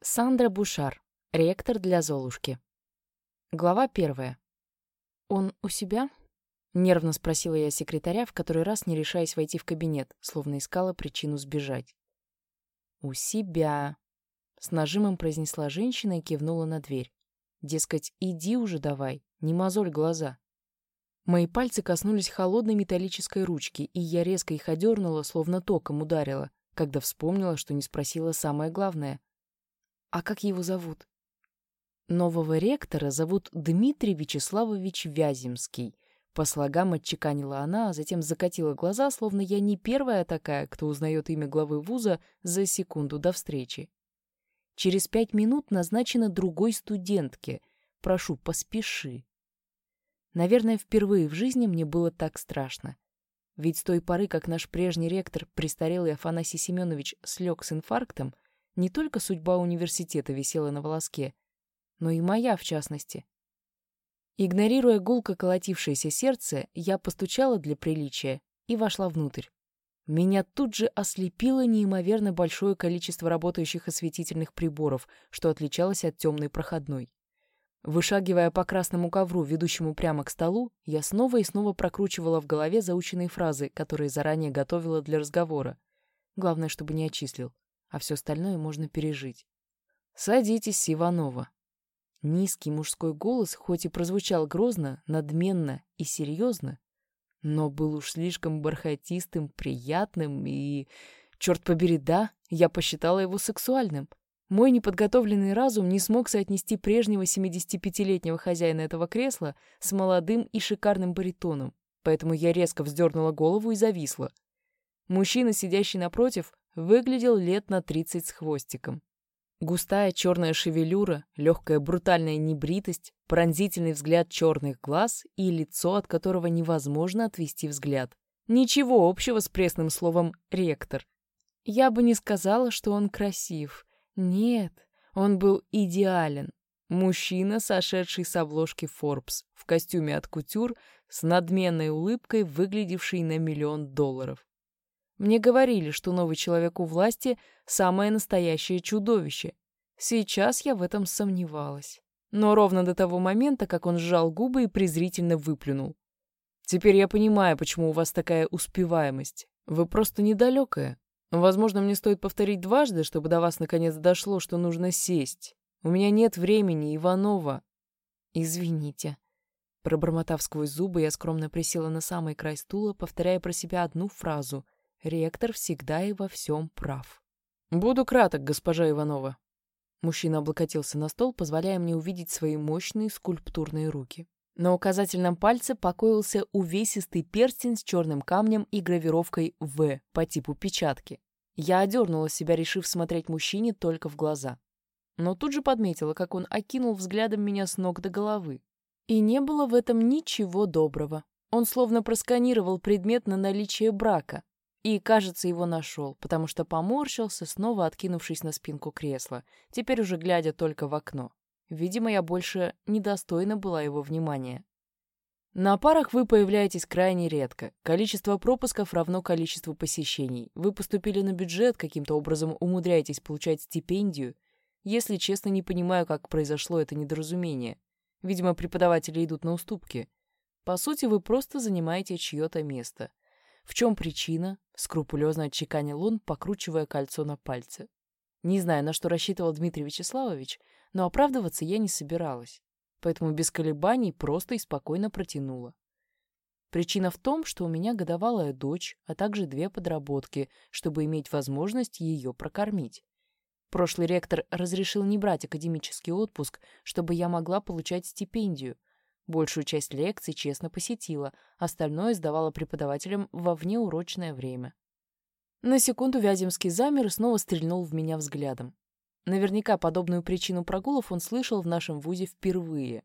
Сандра Бушар, ректор для Золушки. Глава первая. «Он у себя?» — нервно спросила я секретаря, в который раз не решаясь войти в кабинет, словно искала причину сбежать. «У себя», — с нажимом произнесла женщина и кивнула на дверь. «Дескать, иди уже давай, не мозоль глаза». Мои пальцы коснулись холодной металлической ручки, и я резко их одернула, словно током ударила, когда вспомнила, что не спросила самое главное — а как его зовут? Нового ректора зовут Дмитрий Вячеславович Вяземский. По слогам отчеканила она, а затем закатила глаза, словно я не первая такая, кто узнает имя главы вуза за секунду до встречи. Через пять минут назначено другой студентке. Прошу, поспеши. Наверное, впервые в жизни мне было так страшно. Ведь с той поры, как наш прежний ректор, престарелый Афанасий Семенович, слег с инфарктом, не только судьба университета висела на волоске, но и моя в частности. Игнорируя гулко колотившееся сердце, я постучала для приличия и вошла внутрь. Меня тут же ослепило неимоверно большое количество работающих осветительных приборов, что отличалось от темной проходной. Вышагивая по красному ковру, ведущему прямо к столу, я снова и снова прокручивала в голове заученные фразы, которые заранее готовила для разговора. Главное, чтобы не отчислил а все остальное можно пережить. «Садитесь, Иванова». Низкий мужской голос, хоть и прозвучал грозно, надменно и серьезно, но был уж слишком бархатистым, приятным и... Черт побери, да, я посчитала его сексуальным. Мой неподготовленный разум не смог соотнести прежнего 75-летнего хозяина этого кресла с молодым и шикарным баритоном, поэтому я резко вздернула голову и зависла. Мужчина, сидящий напротив, выглядел лет на тридцать с хвостиком. Густая черная шевелюра, легкая брутальная небритость, пронзительный взгляд черных глаз и лицо, от которого невозможно отвести взгляд. Ничего общего с пресным словом «ректор». Я бы не сказала, что он красив. Нет, он был идеален. Мужчина, сошедший с обложки Forbes, в костюме от кутюр, с надменной улыбкой, выглядевший на миллион долларов. Мне говорили, что новый человек у власти — самое настоящее чудовище. Сейчас я в этом сомневалась. Но ровно до того момента, как он сжал губы и презрительно выплюнул. «Теперь я понимаю, почему у вас такая успеваемость. Вы просто недалекая. Возможно, мне стоит повторить дважды, чтобы до вас наконец дошло, что нужно сесть. У меня нет времени, Иванова». «Извините». Пробормотав сквозь зубы, я скромно присела на самый край стула, повторяя про себя одну фразу — Ректор всегда и во всем прав. «Буду краток, госпожа Иванова». Мужчина облокотился на стол, позволяя мне увидеть свои мощные скульптурные руки. На указательном пальце покоился увесистый перстень с черным камнем и гравировкой «В» по типу печатки. Я одернула себя, решив смотреть мужчине только в глаза. Но тут же подметила, как он окинул взглядом меня с ног до головы. И не было в этом ничего доброго. Он словно просканировал предмет на наличие брака, и, кажется, его нашел, потому что поморщился, снова откинувшись на спинку кресла, теперь уже глядя только в окно. Видимо, я больше недостойна была его внимания. На парах вы появляетесь крайне редко. Количество пропусков равно количеству посещений. Вы поступили на бюджет, каким-то образом умудряетесь получать стипендию. Если честно, не понимаю, как произошло это недоразумение. Видимо, преподаватели идут на уступки. По сути, вы просто занимаете чье-то место. В чем причина? Скрупулезно отчеканил он, покручивая кольцо на пальце. Не знаю, на что рассчитывал Дмитрий Вячеславович, но оправдываться я не собиралась, поэтому без колебаний просто и спокойно протянула. Причина в том, что у меня годовалая дочь, а также две подработки, чтобы иметь возможность ее прокормить. Прошлый ректор разрешил не брать академический отпуск, чтобы я могла получать стипендию, Большую часть лекций честно посетила, остальное сдавала преподавателям во внеурочное время. На секунду Вяземский замер и снова стрельнул в меня взглядом. Наверняка подобную причину прогулов он слышал в нашем вузе впервые.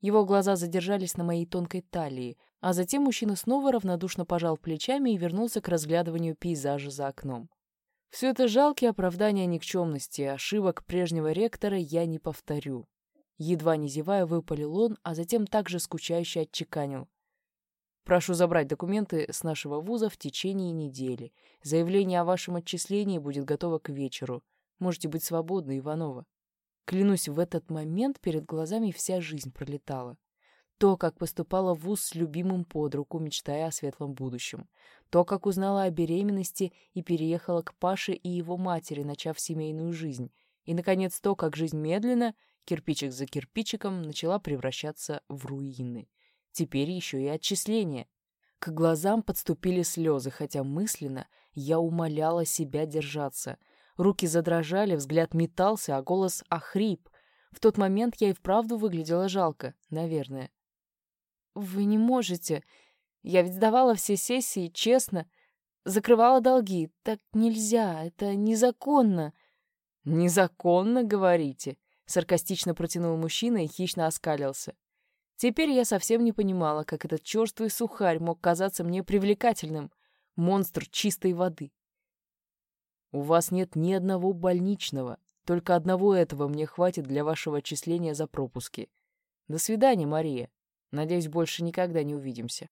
Его глаза задержались на моей тонкой талии, а затем мужчина снова равнодушно пожал плечами и вернулся к разглядыванию пейзажа за окном. Все это жалкие оправдания никчемности, ошибок прежнего ректора я не повторю. Едва не зевая, выпалил он, а затем также скучающе отчеканил. Прошу забрать документы с нашего вуза в течение недели. Заявление о вашем отчислении будет готово к вечеру. Можете быть свободны, Иванова. Клянусь, в этот момент перед глазами вся жизнь пролетала. То, как поступала в ВУЗ с любимым под руку, мечтая о светлом будущем. То, как узнала о беременности и переехала к Паше и его матери, начав семейную жизнь. И, наконец, то, как жизнь медленно, кирпичик за кирпичиком, начала превращаться в руины. Теперь еще и отчисления. К глазам подступили слезы, хотя мысленно я умоляла себя держаться. Руки задрожали, взгляд метался, а голос охрип. В тот момент я и вправду выглядела жалко, наверное. «Вы не можете. Я ведь сдавала все сессии, честно. Закрывала долги. Так нельзя, это незаконно». «Незаконно, говорите?» — саркастично протянул мужчина и хищно оскалился. Теперь я совсем не понимала, как этот черствый сухарь мог казаться мне привлекательным. Монстр чистой воды. «У вас нет ни одного больничного. Только одного этого мне хватит для вашего отчисления за пропуски. До свидания, Мария. Надеюсь, больше никогда не увидимся.